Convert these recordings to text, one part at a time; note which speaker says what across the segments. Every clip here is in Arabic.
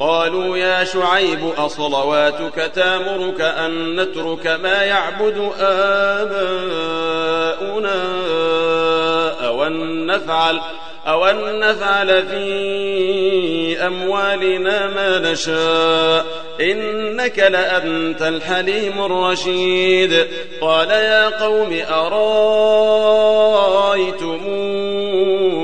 Speaker 1: قالوا يا شعيب أصلواتك تامرك أن نترك ما يعبد آباؤنا أو أن نفعل أو أن نفعل في أموالنا ما نشاء. إنك لأنت الحليم الرشيد. قال يا قوم أرايتم إن كنت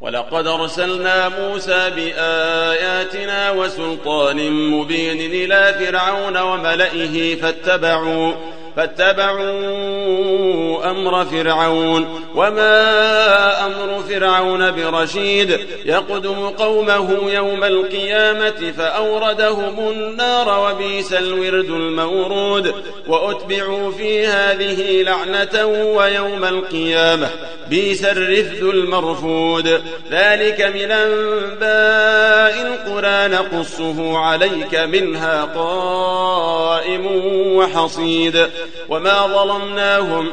Speaker 1: ولقد أرسلنا موسى بآياتنا وسلطان مبين إلى فرعون وملئه فاتبعوا فاتبعوا أمر فرعون وما أمر فرعون برشيد يقدم قومه يوم القيامة فأوردهم النار وبيس الورد المورود وأتبعوا في هذه لعنة ويوم القيامة بيس الرفد المرفود ذلك من أنباء القرى نقصه عليك منها قائم وحصيد وما ظلمناهم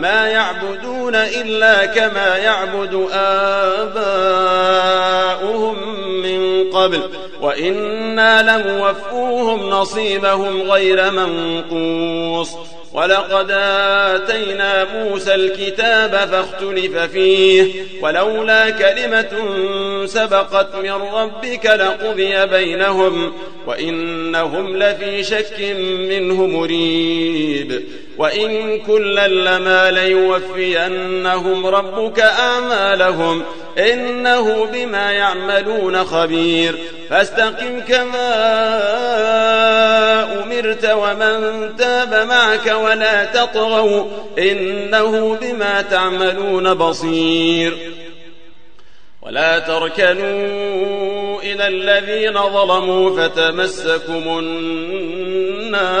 Speaker 1: ما يعبدون إلا كما يعبد آباؤهم من قبل وإنا لموفوهم نصيبهم غير منقوص. ولقد آتينا موسى الكتاب فاختلف فيه ولولا كلمة سبقت من ربك لقضي بينهم وإنهم لفي شك منه مريب. وإن كلا لما ليوفينهم ربك أعمالهم إنه بما يعملون خبير فاستقم كما أمرت ومن تاب معك ولا تطغوا إنه بما تعملون بصير ولا تركنوا إلى الذين ظلموا فتمسكم النار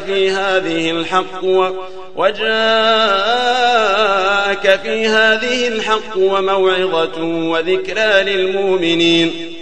Speaker 1: في هذه الحق وجاءك في هذه الحق وموعظة وذكرى للمؤمنين.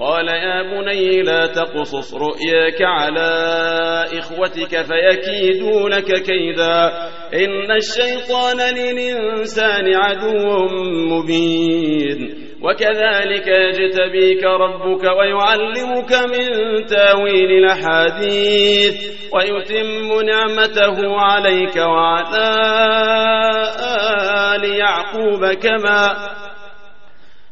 Speaker 1: قال يا بني لا تقصص رؤياك على إخوتك فيكيدونك كيدا. إن الشيطان للإنسان عدو مبين. وكذلك يجتبيك ربك ويعلمك من تأويل الأحاديث ويتم نعمته عليك وعلى آل يعقوب كما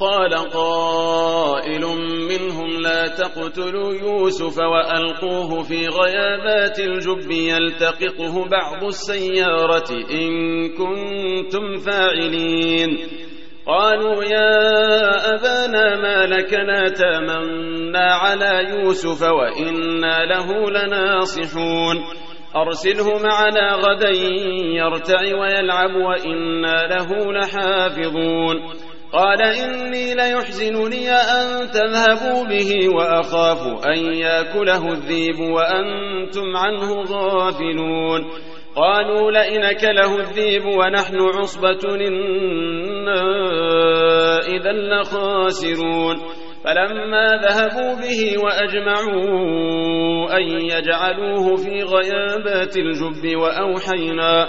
Speaker 1: قال قائل منهم لا تقتلوا يوسف وألقوه في غيابات الجب يلتقطه بعض السيارة إن كنتم فاعلين. قالوا يا أبانا ما لك لا تامنا على يوسف وإنا له لناصحون. أرسله معنا غدا يرتع ويلعب وإنا له لحافظون. قال إني ليحزنني أن تذهبوا به وأخاف أن يأكله الذيب وأنتم عنه غافلون. قالوا لئن كله الذيب ونحن عصبة إنا إذا لخاسرون. فلما ذهبوا به وأجمعوا أن يجعلوه في غيابات الجب وأوحينا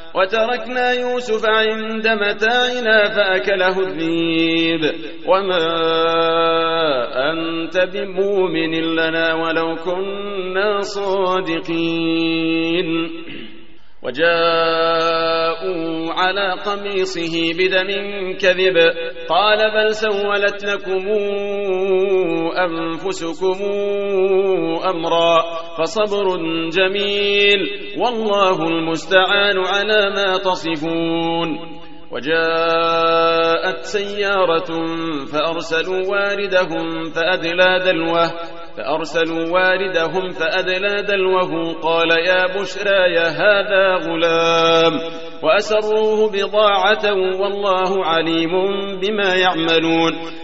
Speaker 1: وتركنا يوسف عند متاعنا فأكله الذيب وما أنت بمؤمن لنا ولو كنا صادقين. وجاءوا على قميصه بدم كذب. قال بل سولت لكم أنفسكم أمرا. فصبر جميل والله المستعان على ما تصفون. وجاءت سيارة فأرسلوا واردهم فأدلى دلوه فأرسلوا واردهم فأدلى دلوه قال يا بشرى يا هذا غلام. وأسروه بضاعة والله عليم بما يعملون.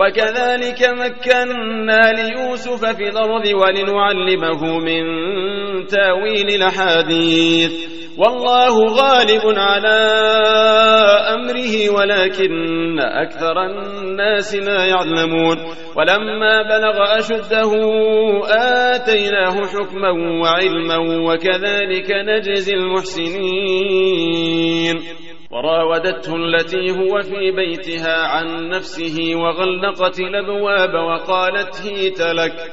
Speaker 1: وكذلك مكنا ليوسف في الأرض ولنعلمه من تأويل الأحاديث. والله غالب على أمره ولكن أكثر الناس لا يعلمون. ولما بلغ أشده آتيناه حكما وعلما وكذلك نجزي المحسنين. وراودته التي هو في بيتها عن نفسه وغلقت الأبواب وقالت هيت لك.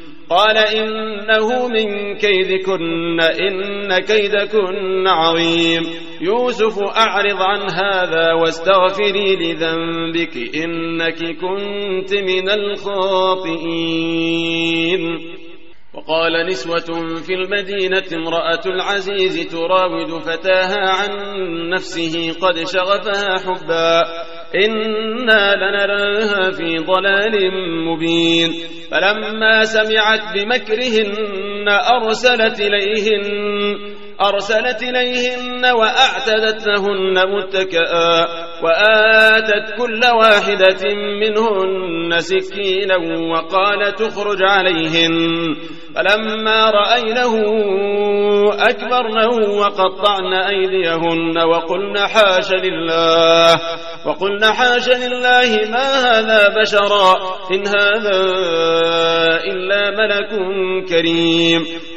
Speaker 1: قال إنه من كيدكن إن كيدكن عظيم. يوسف أعرض عن هذا واستغفري لذنبك إنك كنت من الخاطئين. وقال نسوة في المدينة امرأة العزيز تراود فتاها عن نفسه قد شغفها حبا إنا لنراها في ضلال مبين. فلما سمعت بمكرهن أرسلت إليهن أرسلت إليهن وأعتدت لهن متكئا. وآتت كل واحدة منهن سكينا وقال تخرج عليهن. فلما رأينه أكبرنه وقطعن أيديهن وقلن حاش لله وقلن حاش لله ما هذا بشرا إن هذا إلا ملك كريم.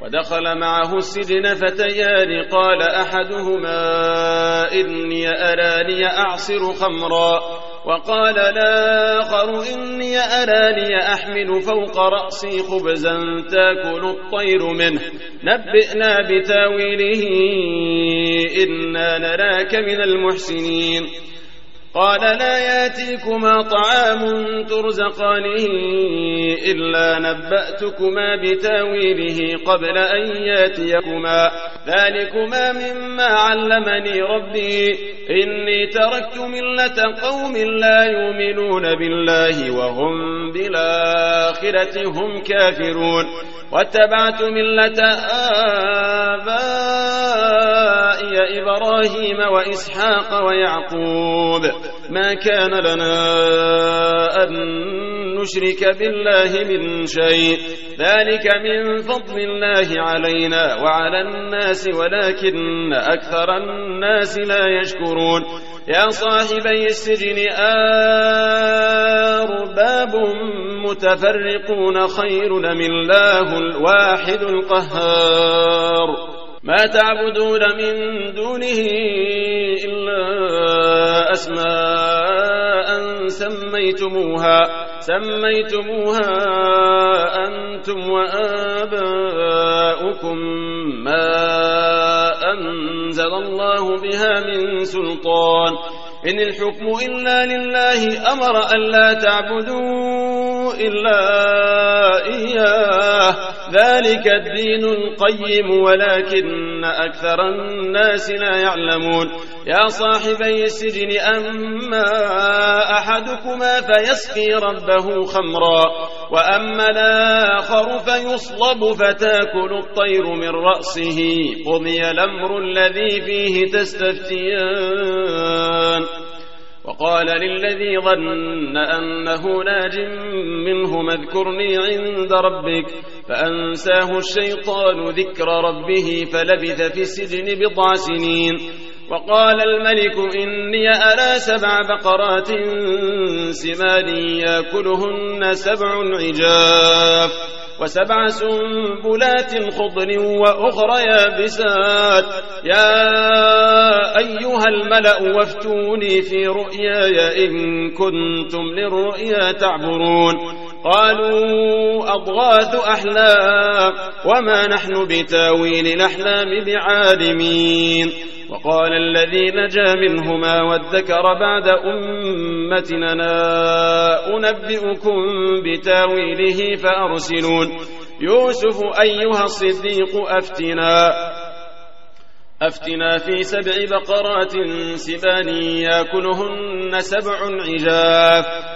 Speaker 1: ودخل معه السجن فتيان. قال أحدهما إني أراني أعصر خمرا. وقال الآخر إني أراني أحمل فوق رأسي خبزا تأكل الطير منه. نبئنا بتأويله إنا نراك من المحسنين. قال لا ياتيكما طعام ترزقانه إلا نبأتكما بتأويله قبل أن ياتيكما. ذلكما مما علمني ربي. إني تركت ملة قوم لا يؤمنون بالله وهم بالآخرة هم كافرون. واتبعت ملة آبائي إبراهيم وإسحاق ويعقوب. ما كان لنا أن نشرك بالله من شيء. ذلك من فضل الله علينا وعلى الناس ولكن أكثر الناس لا يشكرون. يا صاحبي السجن أرباب متفرقون خير من الله الواحد القهار. تعبدون من دونه إلا أسماء سميتموها سميتموها أنتم وآباؤكم ما أنزل الله بها من سلطان. إن الحكم إلا لله أمر أن لا تعبدوا إلا إياه. ذلك الدين القيم ولكن أكثر الناس لا يعلمون. يا صاحبي السجن أما أحدكما فيسقي ربه خمرا وأما الآخر فيصلب فتأكل الطير من رأسه. قضي الأمر الذي فيه تستفتيان. وقال للذي ظن أنه ناج منه اذكرني عند ربك فأنساه الشيطان ذكر ربه فلبث في السجن بضع سنين. وقال الملك إني أرى سبع بقرات سمان يأكلهن سبع عجاف. وسبع سنبلات خضر وأخرى يابسات. يا أيها الملأ وافتوني في رؤياي إن كنتم للرؤيا تعبرون. قالوا أضغاث أحلام وما نحن بتاويل الأحلام بعالمين. وقال الذي نجا منهما وادكر بعد أمتنا أنبئكم بتاويله فأرسلون. يوسف أيها الصديق أفتنا أفتنا في سبع بقرات سبان يأكلهن سبع عجاف.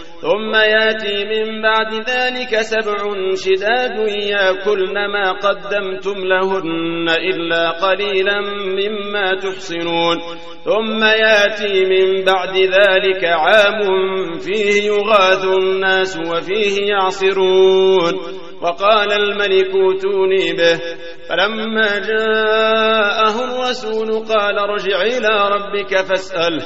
Speaker 1: ثم ياتي من بعد ذلك سبع شداد ياكلن ما قدمتم لهن إلا قليلا مما تحصنون. ثم ياتي من بعد ذلك عام فيه يغاث الناس وفيه يعصرون. وقال الملك اوتوني به. فلما جاءه الرسول قال ارجع إلى ربك فاسأله.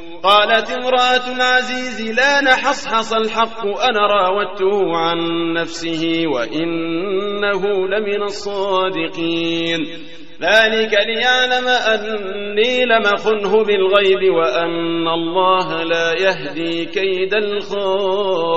Speaker 1: قالت امرأة العزيز لا نحصحص الحق أنا راودته عن نفسه وإنه لمن الصادقين. ذلك ليعلم أني لم أخنه بالغيب وأن الله لا يهدي كيد الخائنين.